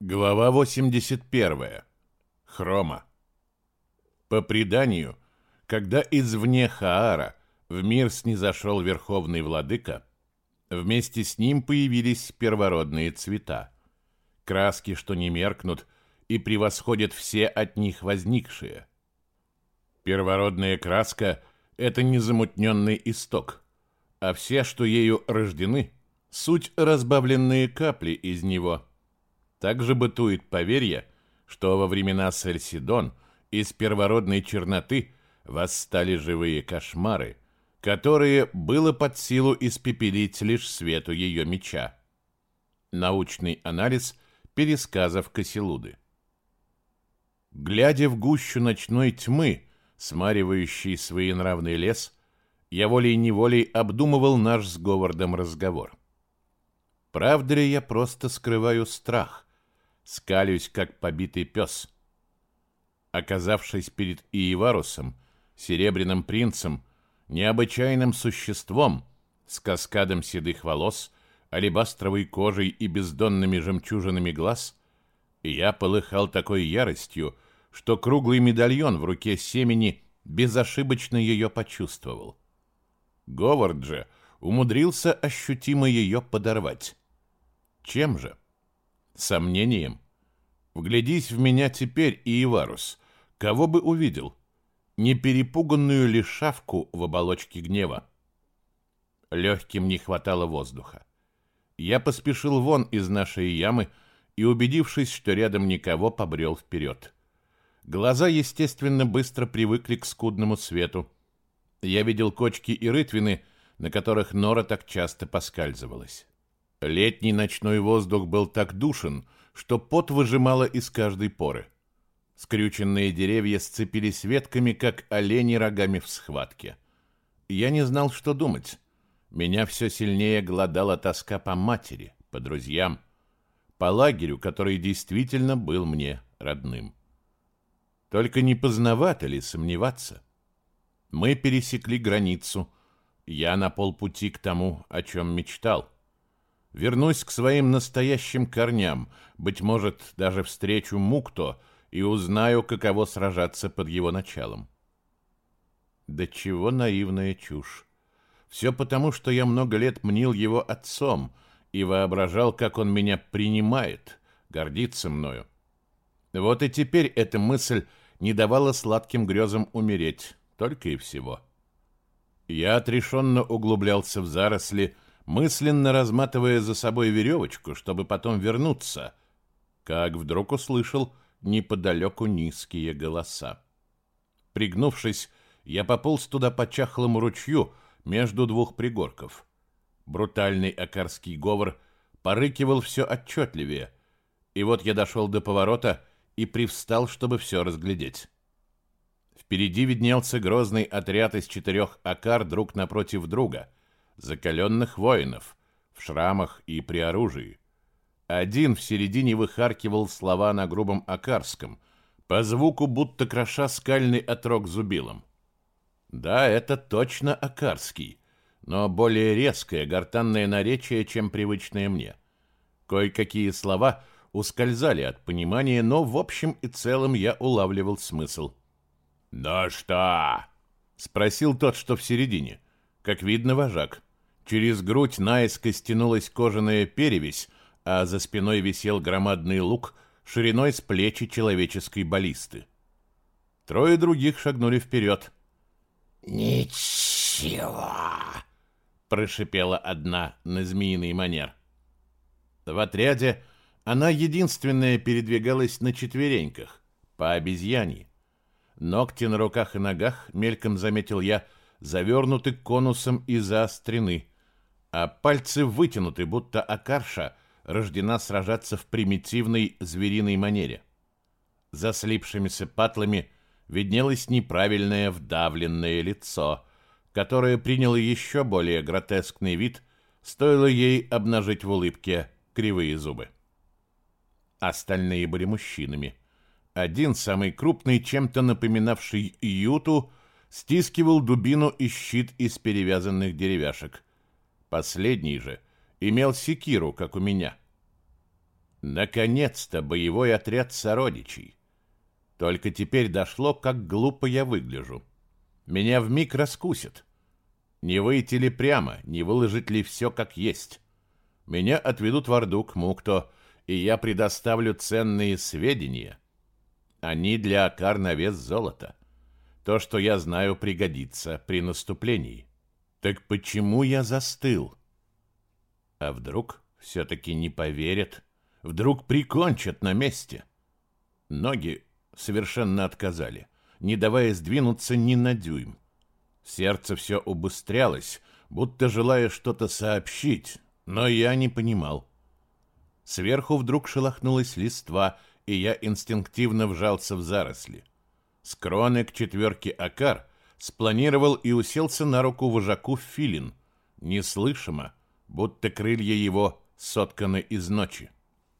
Глава 81. Хрома. По преданию, когда извне Хаара в мир снизошел Верховный Владыка, вместе с ним появились первородные цвета, краски, что не меркнут и превосходят все от них возникшие. Первородная краска — это незамутненный исток, а все, что ею рождены, суть разбавленные капли из него — также бытует поверье, что во времена Сальсидон из первородной черноты восстали живые кошмары, которые было под силу испепелить лишь свету ее меча. Научный анализ пересказов Кассилуды. Глядя в гущу ночной тьмы, смаривающий своенравный лес, я волей-неволей обдумывал наш с Говардом разговор. Правда ли я просто скрываю страх? Скалюсь, как побитый пес. Оказавшись перед Иеварусом, серебряным принцем, необычайным существом, с каскадом седых волос, алебастровой кожей и бездонными жемчужинами глаз, я полыхал такой яростью, что круглый медальон в руке семени безошибочно ее почувствовал. Говард же умудрился ощутимо ее подорвать. Чем же? — сомнением. Вглядись в меня теперь, Иеварус, кого бы увидел? Не перепуганную ли шавку в оболочке гнева? Легким не хватало воздуха. Я поспешил вон из нашей ямы и, убедившись, что рядом никого, побрел вперед. Глаза, естественно, быстро привыкли к скудному свету. Я видел кочки и рытвины, на которых Нора так часто поскальзывалась. Летний ночной воздух был так душен, что пот выжимало из каждой поры. Скрюченные деревья сцепились ветками, как олени рогами в схватке. Я не знал, что думать. Меня все сильнее глодала тоска по матери, по друзьям, по лагерю, который действительно был мне родным. Только не поздновато ли сомневаться? Мы пересекли границу. Я на полпути к тому, о чем мечтал — Вернусь к своим настоящим корням, быть может, даже встречу Мукто и узнаю, каково сражаться под его началом. Да чего наивная чушь. Все потому, что я много лет мнил его отцом и воображал, как он меня принимает, гордится мною. Вот и теперь эта мысль не давала сладким грезам умереть, только и всего. Я отрешенно углублялся в заросли, мысленно разматывая за собой веревочку, чтобы потом вернуться, как вдруг услышал неподалеку низкие голоса. Пригнувшись, я пополз туда по чахлому ручью между двух пригорков. Брутальный акарский говор порыкивал все отчетливее, и вот я дошел до поворота и привстал, чтобы все разглядеть. Впереди виднелся грозный отряд из четырех акар друг напротив друга — закаленных воинов, в шрамах и при оружии. Один в середине выхаркивал слова на грубом акарском, по звуку будто кроша скальный отрог зубилом. Да, это точно акарский, но более резкое гортанное наречие, чем привычное мне. Кое-какие слова ускользали от понимания, но в общем и целом я улавливал смысл. «Ну что?» — спросил тот, что в середине. Как видно, вожак. Через грудь наискось стянулась кожаная перевесь, а за спиной висел громадный лук шириной с плечи человеческой баллисты. Трое других шагнули вперед. «Ничего!» — прошипела одна на змеиный манер. В отряде она единственная передвигалась на четвереньках, по обезьяне. Ногти на руках и ногах, мельком заметил я, завернуты конусом и заострены — а пальцы вытянуты, будто Акарша рождена сражаться в примитивной звериной манере. За слипшимися патлами виднелось неправильное вдавленное лицо, которое приняло еще более гротескный вид, стоило ей обнажить в улыбке кривые зубы. Остальные были мужчинами. Один, самый крупный, чем-то напоминавший Юту, стискивал дубину и щит из перевязанных деревяшек. Последний же имел секиру, как у меня. Наконец-то боевой отряд сородичей. Только теперь дошло, как глупо я выгляжу. Меня вмиг раскусят. Не выйти ли прямо, не выложить ли все как есть. Меня отведут в Орду к Мукто, и я предоставлю ценные сведения. Они для Акар на вес золота. То, что я знаю, пригодится при наступлении. Так почему я застыл? А вдруг все-таки не поверят? Вдруг прикончат на месте? Ноги совершенно отказали, не давая сдвинуться ни на дюйм. Сердце все убыстрялось, будто желая что-то сообщить, но я не понимал. Сверху вдруг шелохнулась листва, и я инстинктивно вжался в заросли. С кроны к четверке Акар спланировал и уселся на руку вожаку Филин, неслышимо, будто крылья его сотканы из ночи.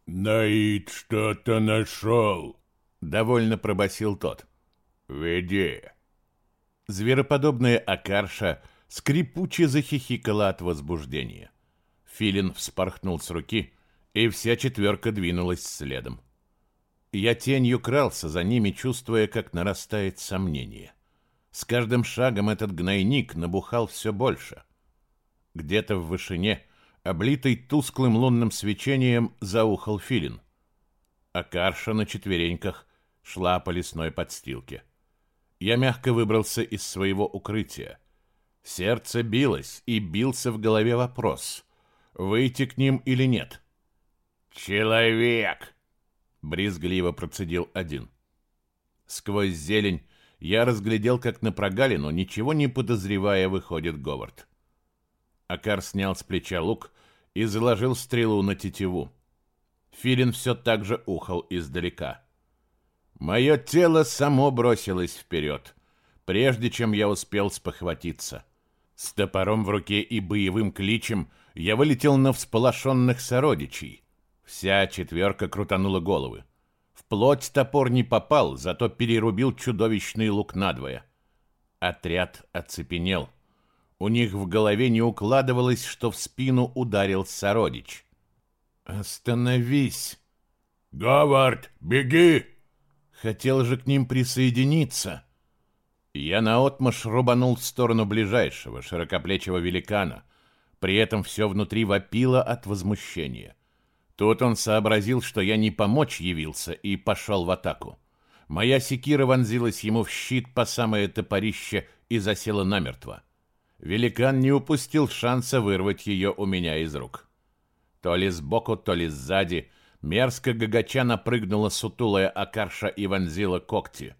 «Наид что-то нашел!» — довольно пробасил тот. «Веди!» Звероподобная Акарша скрипуче захихикала от возбуждения. Филин вспорхнул с руки, и вся четверка двинулась следом. Я тенью крался за ними, чувствуя, как нарастает сомнение. С каждым шагом этот гнойник набухал все больше. Где-то в вышине, облитый тусклым лунным свечением, заухал филин. А Карша на четвереньках шла по лесной подстилке. Я мягко выбрался из своего укрытия. Сердце билось, и бился в голове вопрос, выйти к ним или нет. «Человек!» — брезгливо процедил один. Сквозь зелень я разглядел, как на прогалину, ничего не подозревая, выходит Говард. Акар снял с плеча лук и заложил стрелу на тетиву. Филин все так же ухал издалека. Мое тело само бросилось вперед, прежде чем я успел спохватиться. С топором в руке и боевым кличем я вылетел на всполошенных сородичей. Вся четверка крутанула головы. Плоть топор не попал, зато перерубил чудовищный лук надвое. Отряд оцепенел. У них в голове не укладывалось, что в спину ударил сородич. «Остановись!» «Говард, беги!» Хотел же к ним присоединиться. Я наотмашь рубанул в сторону ближайшего, широкоплечего великана. При этом все внутри вопило от возмущения. Тут он сообразил, что я не помочь явился, и пошел в атаку. Моя секира вонзилась ему в щит по самое топорище и засела намертво. Великан не упустил шанса вырвать ее у меня из рук. То ли сбоку, то ли сзади, мерзко гагача напрыгнула сутулая акарша и вонзила когти.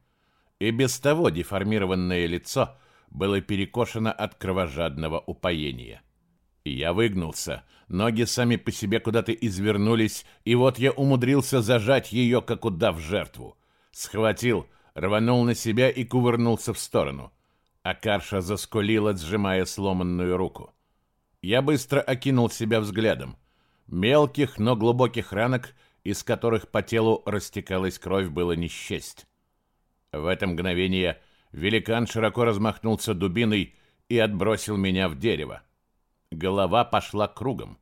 И без того деформированное лицо было перекошено от кровожадного упоения. Я выгнулся, ноги сами по себе куда-то извернулись, и вот я умудрился зажать ее, как удав жертву. Схватил, рванул на себя и кувырнулся в сторону. А Карша заскулила, сжимая сломанную руку. Я быстро окинул себя взглядом. Мелких, но глубоких ранок, из которых по телу растекалась кровь, было не счесть. В это мгновение великан широко размахнулся дубиной и отбросил меня в дерево. Голова пошла кругом,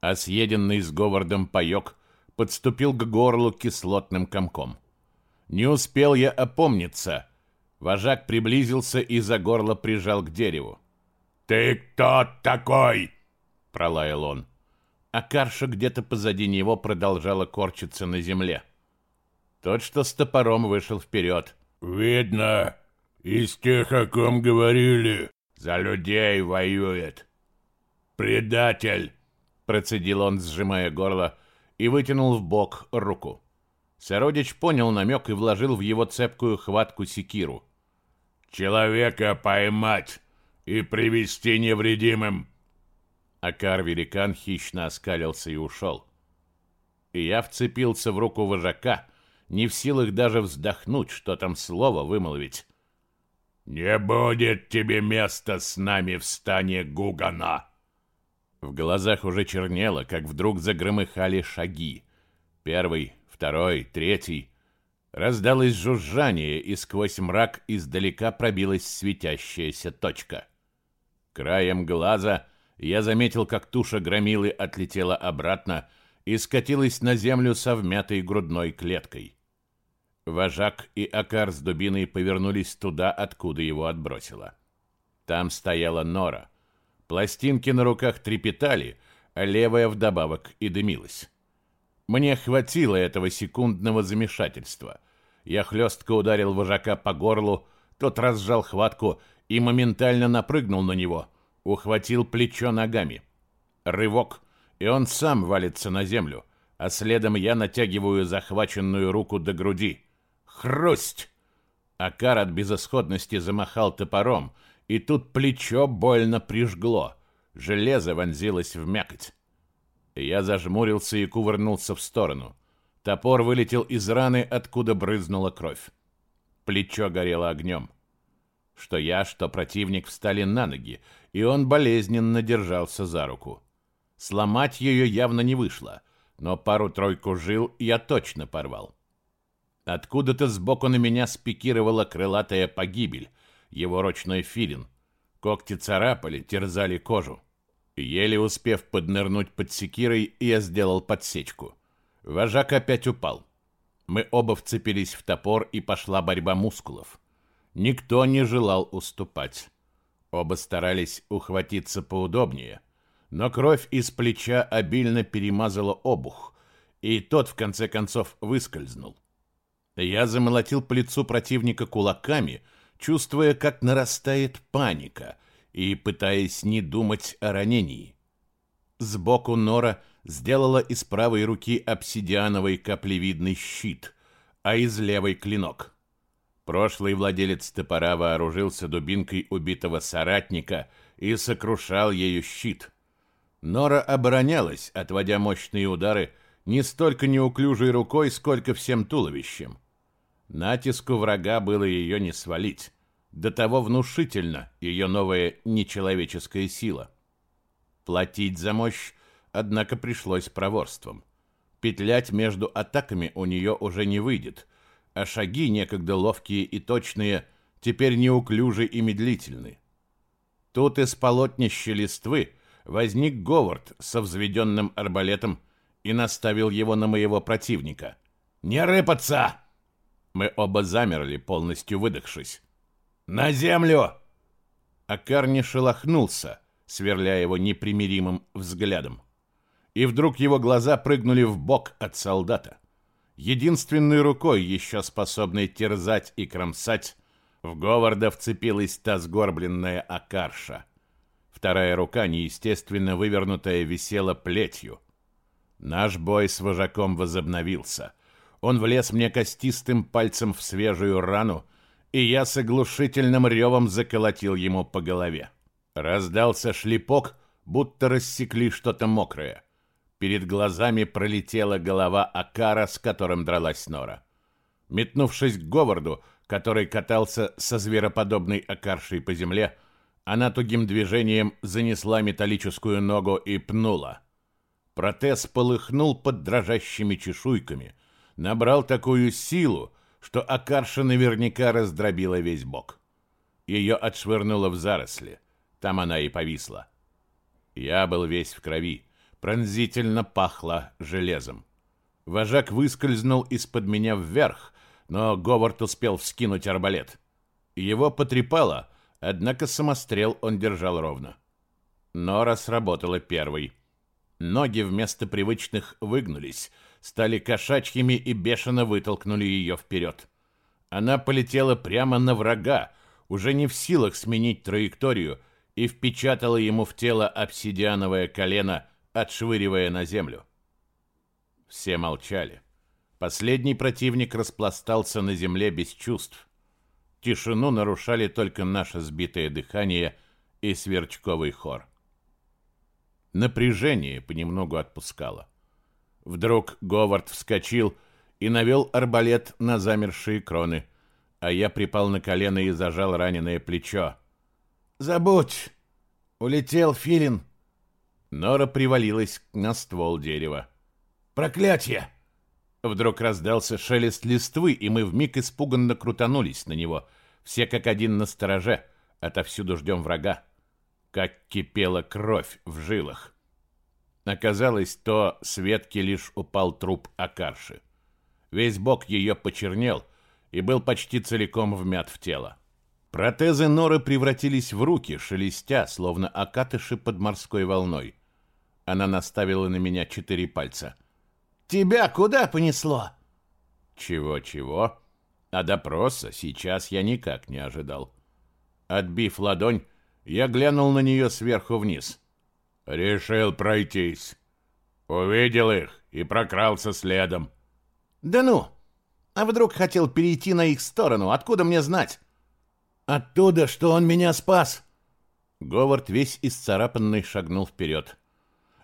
а съеденный с Говардом паёк подступил к горлу кислотным комком. Не успел я опомниться. Вожак приблизился и за горло прижал к дереву. «Ты кто такой?» — пролаял он. А Карша где-то позади него продолжала корчиться на земле. Тот, что с топором, вышел вперед. «Видно, из тех, о ком говорили, за людей воюет. «Предатель!» — процедил он, сжимая горло, и вытянул в бок руку. Сородич понял намек и вложил в его цепкую хватку секиру. «Человека поймать и привести невредимым!» Акар-великан хищно оскалился и ушел. И я вцепился в руку вожака, не в силах даже вздохнуть, что там слово вымолвить. «Не будет тебе места с нами в стане Гугана!» В глазах уже чернело, как вдруг загромыхали шаги. Первый, второй, третий. Раздалось жужжание, и сквозь мрак издалека пробилась светящаяся точка. Краем глаза я заметил, как туша громилы отлетела обратно, и скатилась на землю со вмятой грудной клеткой. Вожак и Акар с дубиной повернулись туда, откуда его отбросило. Там стояла нора. Пластинки на руках трепетали, а левая вдобавок и дымилась. Мне хватило этого секундного замешательства. Я хлестко ударил вожака по горлу, тот разжал хватку и моментально напрыгнул на него, ухватил плечо ногами. Рывок, и он сам валится на землю, а следом я натягиваю захваченную руку до груди. Хрусть! Акар от безысходности замахал топором, и тут плечо больно прижгло. Железо вонзилось в мякоть. Я зажмурился и кувырнулся в сторону. Топор вылетел из раны, откуда брызнула кровь. Плечо горело огнем. Что я, что противник встали на ноги, и он болезненно держался за руку. Сломать ее явно не вышло, но пару-тройку жил я точно порвал. Откуда-то сбоку на меня спикировала крылатая погибель, его ручной филин. Когти царапали, терзали кожу. Еле успев поднырнуть под секирой, я сделал подсечку. Вожак опять упал. Мы оба вцепились в топор, и пошла борьба мускулов. Никто не желал уступать. Оба старались ухватиться поудобнее — но кровь из плеча обильно перемазала обух, и тот в конце концов выскользнул. Я замолотил по лицу противника кулаками, чувствуя, как нарастает паника, и пытаясь не думать о ранении. Сбоку Нора сделала из правой руки обсидиановый каплевидный щит, а из левой клинок. Прошлый владелец топора вооружился дубинкой убитого соратника и сокрушал ею щит — Нора оборонялась, отводя мощные удары не столько неуклюжей рукой, сколько всем туловищем. Натиску врага было ее не свалить. До того внушительно ее новая нечеловеческая сила. Платить за мощь, однако, пришлось проворством. Петлять между атаками у нее уже не выйдет, а шаги, некогда ловкие и точные, теперь неуклюжи и медлительны. Тут из полотнища листвы возник Говард со взведенным арбалетом и наставил его на моего противника. «Не рыпаться!» Мы оба замерли, полностью выдохшись. «На землю!» Акар не шелохнулся, сверляя его непримиримым взглядом. И вдруг его глаза прыгнули в бок от солдата. Единственной рукой, еще способной терзать и кромсать, в Говарда вцепилась та сгорбленная Акарша. Вторая рука, неестественно вывернутая, висела плетью. Наш бой с вожаком возобновился. Он влез мне костистым пальцем в свежую рану, и я с оглушительным ревом заколотил ему по голове. Раздался шлепок, будто рассекли что-то мокрое. Перед глазами пролетела голова Акара, с которым дралась Нора. Метнувшись к Говарду, который катался со звероподобной Акаршей по земле, она тугим движением занесла металлическую ногу и пнула. Протез полыхнул под дрожащими чешуйками, набрал такую силу, что Акарша наверняка раздробила весь бок. Ее отшвырнуло в заросли. Там она и повисла. Я был весь в крови. Пронзительно пахло железом. Вожак выскользнул из-под меня вверх, но Говард успел вскинуть арбалет. Его потрепало, Однако самострел он держал ровно. Нора сработала первой. Ноги вместо привычных выгнулись, стали кошачьими и бешено вытолкнули ее вперед. Она полетела прямо на врага, уже не в силах сменить траекторию, и впечатала ему в тело обсидиановое колено, отшвыривая на землю. Все молчали. Последний противник распластался на земле без чувств. Тишину нарушали только наше сбитое дыхание и сверчковый хор. Напряжение понемногу отпускало. Вдруг Говард вскочил и навел арбалет на замершие кроны, а я припал на колено и зажал раненое плечо. «Забудь! Улетел Филин!» Нора привалилась на ствол дерева. «Проклятье!» Вдруг раздался шелест листвы, и мы вмиг испуганно крутанулись на него. Все как один на стороже, отовсюду ждем врага. Как кипела кровь в жилах. Оказалось, то с ветки лишь упал труп Акарши. Весь бок ее почернел и был почти целиком вмят в тело. Протезы Норы превратились в руки, шелестя, словно окатыши под морской волной. Она наставила на меня четыре пальца. «Тебя куда понесло?» Чего-чего? А допроса сейчас я никак не ожидал. Отбив ладонь, я глянул на нее сверху вниз. «Решил пройтись. Увидел их и прокрался следом». «Да ну! А вдруг хотел перейти на их сторону? Откуда мне знать?» «Оттуда, что он меня спас!» Говард весь исцарапанный шагнул вперед.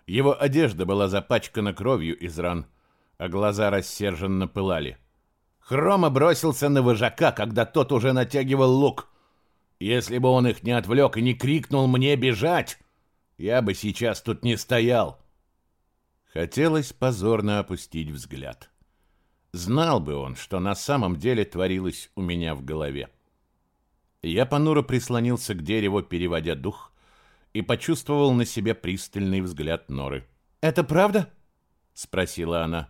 Его одежда была запачкана кровью из ран, а глаза рассерженно пылали. Хрома бросился на вожака, когда тот уже натягивал лук. Если бы он их не отвлек и не крикнул мне бежать, я бы сейчас тут не стоял. Хотелось позорно опустить взгляд. Знал бы он, что на самом деле творилось у меня в голове. Я понуро прислонился к дереву, переводя дух, и почувствовал на себе пристальный взгляд Норы. «Это правда?» — спросила она.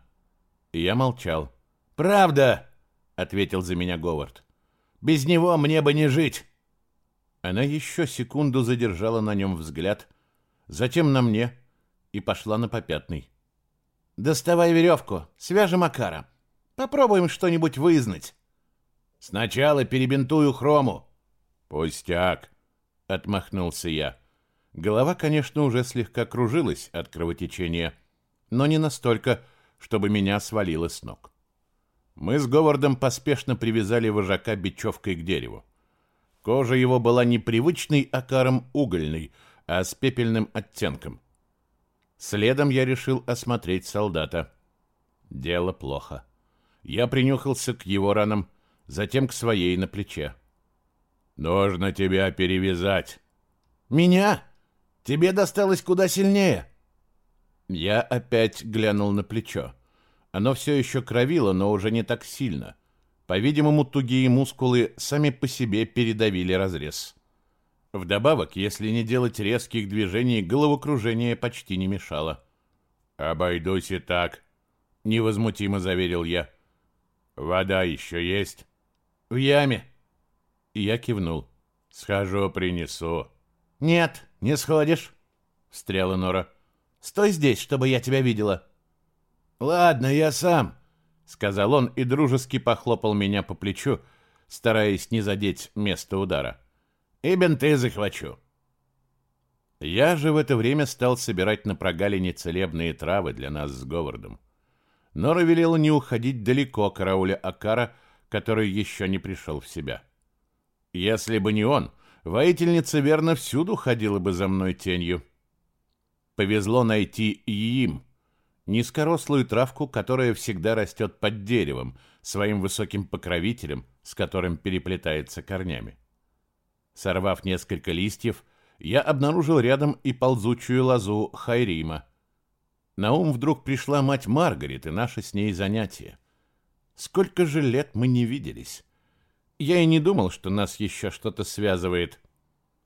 Я молчал. «Правда!» — ответил за меня Говард. «Без него мне бы не жить!» Она еще секунду задержала на нем взгляд, затем на мне и пошла на попятный. «Доставай веревку, свяжем Макара. Попробуем что-нибудь вызнать. Сначала перебинтую хрому». «Пустяк!» — отмахнулся я. Голова, конечно, уже слегка кружилась от кровотечения, но не настолько, чтобы меня свалило с ног. Мы с Говардом поспешно привязали вожака бечевкой к дереву. Кожа его была не привычной окаром угольной, а с пепельным оттенком. Следом я решил осмотреть солдата. Дело плохо. Я принюхался к его ранам, затем к своей на плече. «Нужно тебя перевязать». «Меня? Тебе досталось куда сильнее». Я опять глянул на плечо. Оно все еще кровило, но уже не так сильно. По-видимому, тугие мускулы сами по себе передавили разрез. Вдобавок, если не делать резких движений, головокружение почти не мешало. «Обойдусь и так», — невозмутимо заверил я. «Вода еще есть?» «В яме». Я кивнул. «Схожу, принесу». «Нет, не сходишь», — встряла Нора. «Стой здесь, чтобы я тебя видела». «Ладно, я сам», — сказал он и дружески похлопал меня по плечу, стараясь не задеть место удара. «И бинты захвачу». Я же в это время стал собирать на прогалине целебные травы для нас с Говардом. Нора велела не уходить далеко карауля Акара, который еще не пришел в себя. Если бы не он, воительница верно всюду ходила бы за мной тенью. Повезло найти им — низкорослую травку, которая всегда растет под деревом, своим высоким покровителем, с которым переплетается корнями. Сорвав несколько листьев, я обнаружил рядом и ползучую лозу Хайрима. На ум вдруг пришла мать Маргарет и наше с ней занятие. Сколько же лет мы не виделись. Я и не думал, что нас еще что-то связывает.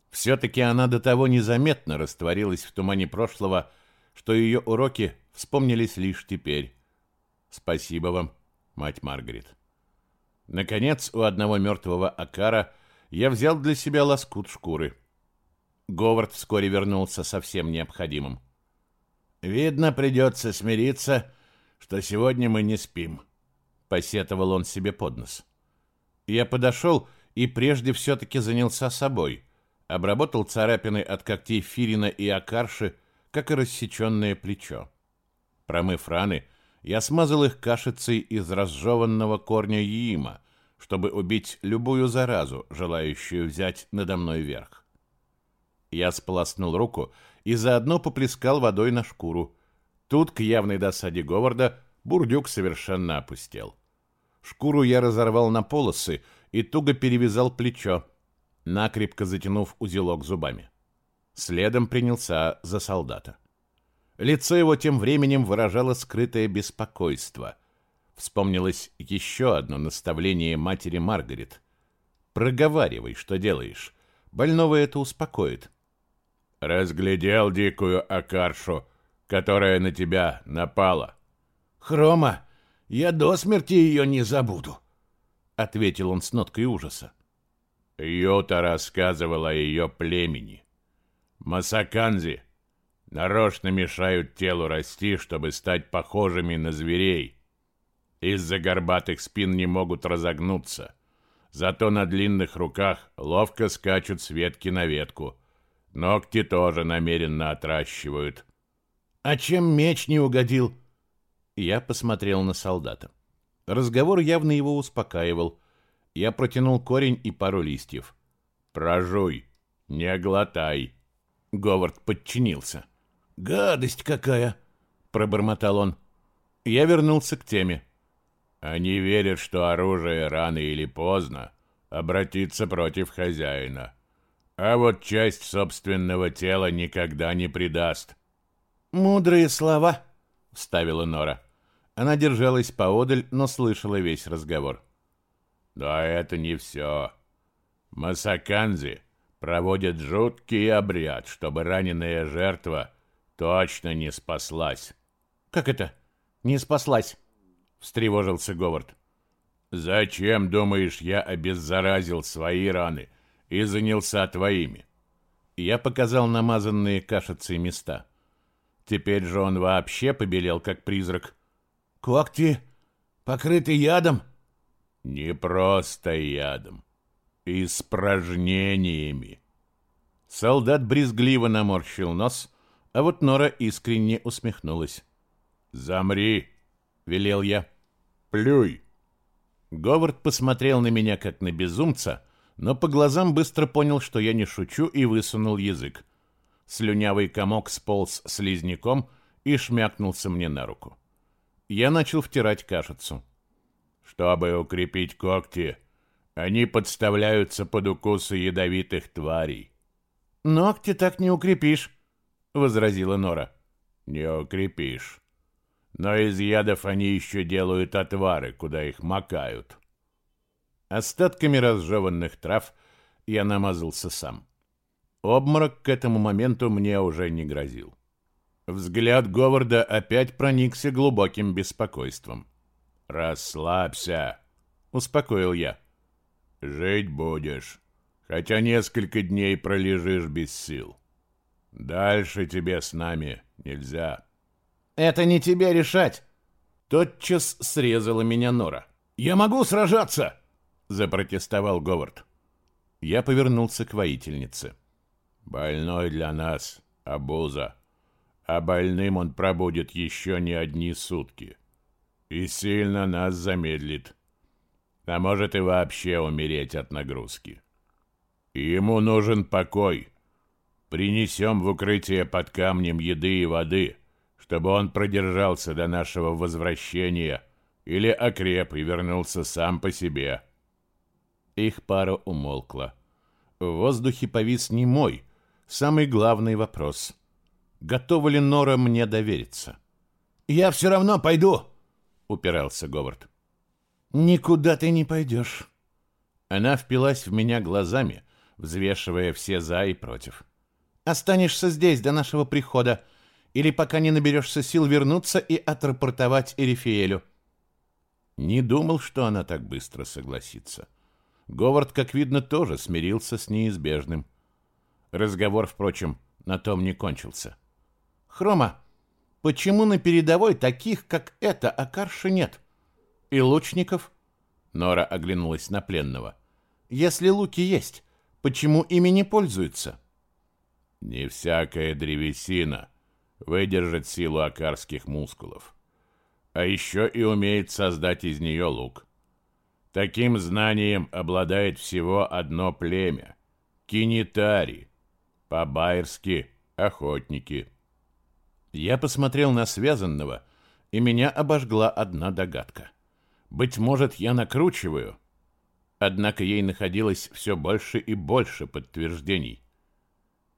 Все-таки она до того незаметно растворилась в тумане прошлого, что ее уроки вспомнились лишь теперь. Спасибо вам, мать Маргарет. Наконец, у одного мертвого Акара я взял для себя лоскут шкуры. Говард вскоре вернулся со всем необходимым. «Видно, придется смириться, что сегодня мы не спим», — посетовал он себе под нос. Я подошел и прежде все-таки занялся собой, обработал царапины от когтей Фирина и Акарши, как и рассеченное плечо. Промыв раны, я смазал их кашицей из разжеванного корня яима, чтобы убить любую заразу, желающую взять надо мной верх. Я сполоснул руку и заодно поплескал водой на шкуру. Тут, к явной досаде Говарда, бурдюк совершенно опустел. Шкуру я разорвал на полосы и туго перевязал плечо, накрепко затянув узелок зубами. Следом принялся за солдата. Лицо его тем временем выражало скрытое беспокойство. Вспомнилось еще одно наставление матери Маргарет. «Проговаривай, что делаешь. Больного это успокоит». «Разглядел дикую акаршу. которая на тебя напала. Хрома, я до смерти ее не забуду, ответил он с ноткой ужаса. Йота рассказывала о ее племени. Масаканзи нарочно мешают телу расти, чтобы стать похожими на зверей. Из-за горбатых спин не могут разогнуться. Зато на длинных руках ловко скачут с ветки на ветку. Ногти тоже намеренно отращивают. «А чем меч не угодил?» Я посмотрел на солдата. Разговор явно его успокаивал. Я протянул корень и пару листьев. «Прожуй, не глотай». Говард подчинился. «Гадость какая!» — пробормотал он. Я вернулся к теме. Они верят, что оружие рано или поздно обратится против хозяина, а вот часть собственного тела никогда не предаст. «Мудрые слова», — вставила Нора. Она держалась поодаль, но слышала весь разговор. «Да это не все. Масаканзи проводят жуткий обряд, чтобы раненая жертва точно не спаслась». «Как это? Не спаслась?» Встревожился Говард. Зачем, думаешь, я обеззаразил свои раны и занялся твоими? Я показал намазанные кашицей места. Теперь же он вообще побелел, как призрак. Когти покрыты ядом? Не просто ядом, испражнениями. Солдат брезгливо наморщил нос, а вот Нора искренне усмехнулась. «Замри!» Велел я. «Плюй!» Говард посмотрел на меня, как на безумца, но по глазам быстро понял, что я не шучу, и высунул язык. Слюнявый комок сполз слизняком и шмякнулся мне на руку. Я начал втирать кашицу. «Чтобы укрепить когти, они подставляются под укусы ядовитых тварей». «Ногти так не укрепишь», — возразила Нора. «Не укрепишь но из ядов они еще делают отвары, куда их макают. Остатками разжеванных трав я намазался сам. Обморок к этому моменту мне уже не грозил. Взгляд Говарда опять проникся глубоким беспокойством. «Расслабься», — успокоил я. «Жить будешь, хотя несколько дней пролежишь без сил. Дальше тебе с нами нельзя». Это не тебе решать. Тотчас срезала меня Нора. Я могу сражаться, запротестовал Говард. Я повернулся к воительнице. Больной для нас, обуза. А больным он пробудет еще не одни сутки. И сильно нас замедлит. А может и вообще умереть от нагрузки. Ему нужен покой. Принесем в укрытие под камнем еды и воды — чтобы он продержался до нашего возвращения или окреп и вернулся сам по себе. Их пара умолкла. В воздухе повис не мой, самый главный вопрос. Готова ли Нора мне довериться? «Я все равно пойду!» — упирался Говард. «Никуда ты не пойдешь». Она впилась в меня глазами, взвешивая все «за» и «против». «Останешься здесь до нашего прихода, или пока не наберешься сил вернуться и отрапортовать Эрифиэлю. Не думал, что она так быстро согласится. Говард, как видно, тоже смирился с неизбежным. Разговор, впрочем, на том не кончился. «Хрома, почему на передовой таких, как это, Акарши нет? И лучников?» Нора оглянулась на пленного. «Если луки есть, почему ими не пользуются?» «Не всякая древесина», выдержать силу акарских мускулов. А еще и умеет создать из нее лук. Таким знанием обладает всего одно племя — кинитари, по-байерски — охотники. Я посмотрел на связанного, и меня обожгла одна догадка. Быть может, я накручиваю? Однако ей находилось все больше и больше подтверждений.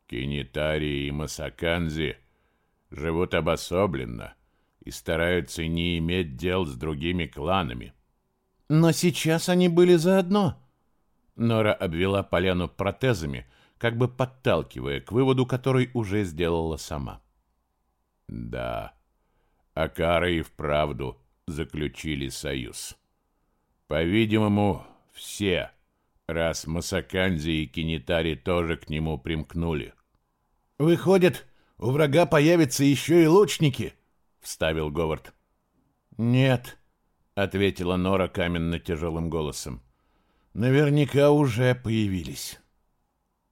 Кинитари и Масаканзи — живут обособленно и стараются не иметь дел с другими кланами. Но сейчас они были заодно. Нора обвела поляну протезами, как бы подталкивая к выводу, который уже сделала сама. Да, Акары и вправду заключили союз. По-видимому, все, раз Масаканзи и Кинитари тоже к нему примкнули. «Выходит, у врага появятся еще и лучники?» — вставил Говард. «Нет», — ответила Нора каменно-тяжелым голосом. «Наверняка уже появились».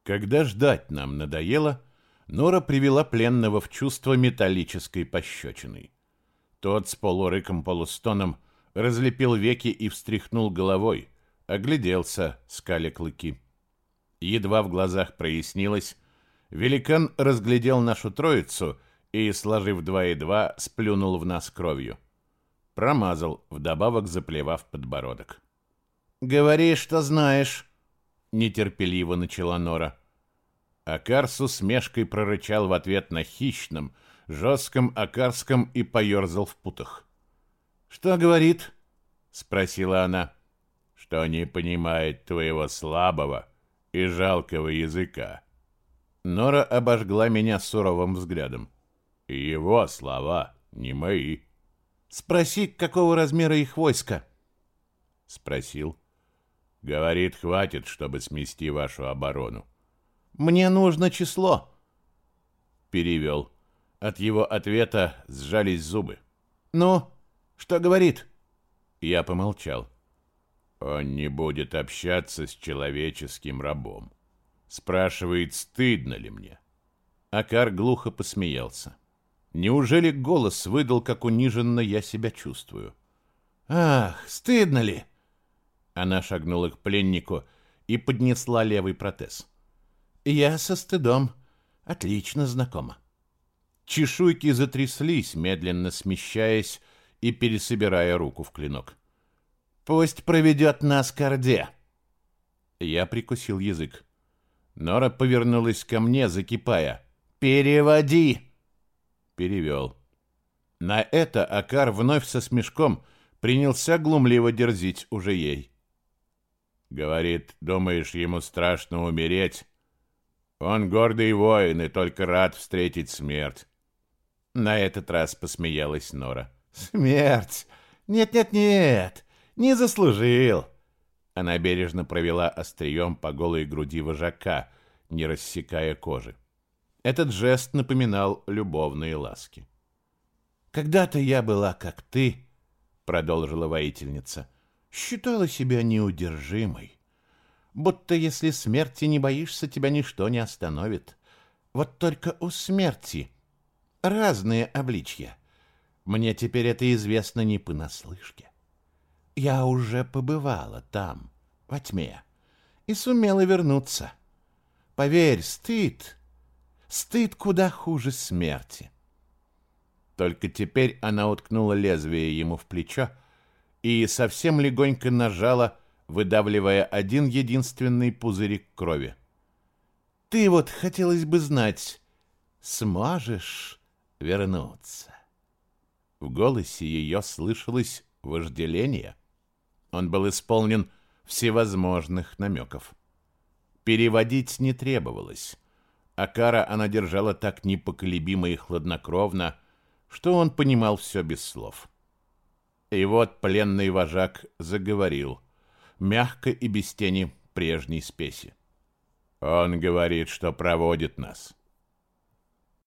Когда ждать нам надоело, Нора привела пленного в чувство металлической пощечиной. Тот с полурыком-полустоном разлепил веки и встряхнул головой, огляделся, скаля клыки. Едва в глазах прояснилось, великан разглядел нашу троицу и, сложив два и два, сплюнул в нас кровью. Промазал, вдобавок заплевав подбородок. «Говори, что знаешь», — нетерпеливо начала Нора. Акар с усмешкой прорычал в ответ на хищном, жестком акарском и поерзал в путах. «Что говорит?» — спросила она. «Что не понимает твоего слабого и жалкого языка». Нора обожгла меня суровым взглядом. «Его слова, не мои». «Спроси, какого размера их войско?» Спросил. «Говорит, хватит, чтобы смести вашу оборону». «Мне нужно число». Перевел. От его ответа сжались зубы. «Ну, что говорит?» Я помолчал. «Он не будет общаться с человеческим рабом. Спрашивает, стыдно ли мне». Акар глухо посмеялся. Неужели голос выдал, как униженно я себя чувствую? «Ах, стыдно ли?» Она шагнула к пленнику и поднесла левый протез. «Я со стыдом отлично знакома». Чешуйки затряслись, медленно смещаясь и пересобирая руку в клинок. «Пусть проведет нас к Орде!» Я прикусил язык. Нора повернулась ко мне, закипая. «Переводи!» Перевел. На это Акар вновь со смешком принялся глумливо дерзить уже ей. Говорит, думаешь, ему страшно умереть? Он гордый воин и только рад встретить смерть. На этот раз посмеялась Нора. «Смерть! Нет-нет-нет! Не заслужил!» Она бережно провела острием по голой груди вожака, не рассекая кожи. Этот жест напоминал любовные ласки. «Когда-то я была как ты», — продолжила воительница, — «считала себя неудержимой. Будто если смерти не боишься, тебя ничто не остановит. Вот только у смерти разные обличья. Мне теперь это известно не понаслышке. Я уже побывала там, во тьме, и сумела вернуться. Поверь, стыд, стыд куда хуже смерти. Только теперь она уткнула лезвие ему в плечо и совсем легонько нажала, выдавливая один единственный пузырик крови. «Ты вот хотелось бы знать, сможешь вернуться. В голосе ее слышалось вожделение. Он был исполнен всевозможных намеков. Переводить не требовалось. Акара она держала так непоколебимо и хладнокровно, что он понимал все без слов. И вот пленный вожак заговорил, мягко и без тени прежней спеси. Он говорит, что проводит нас